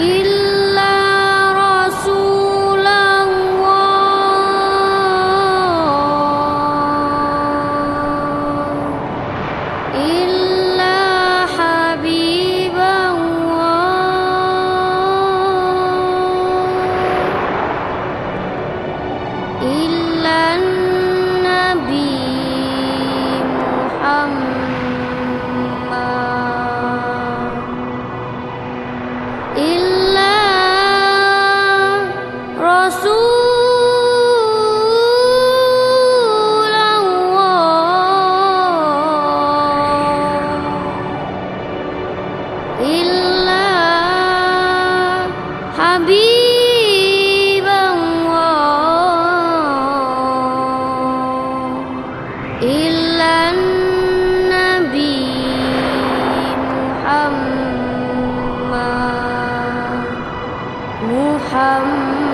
Il محمد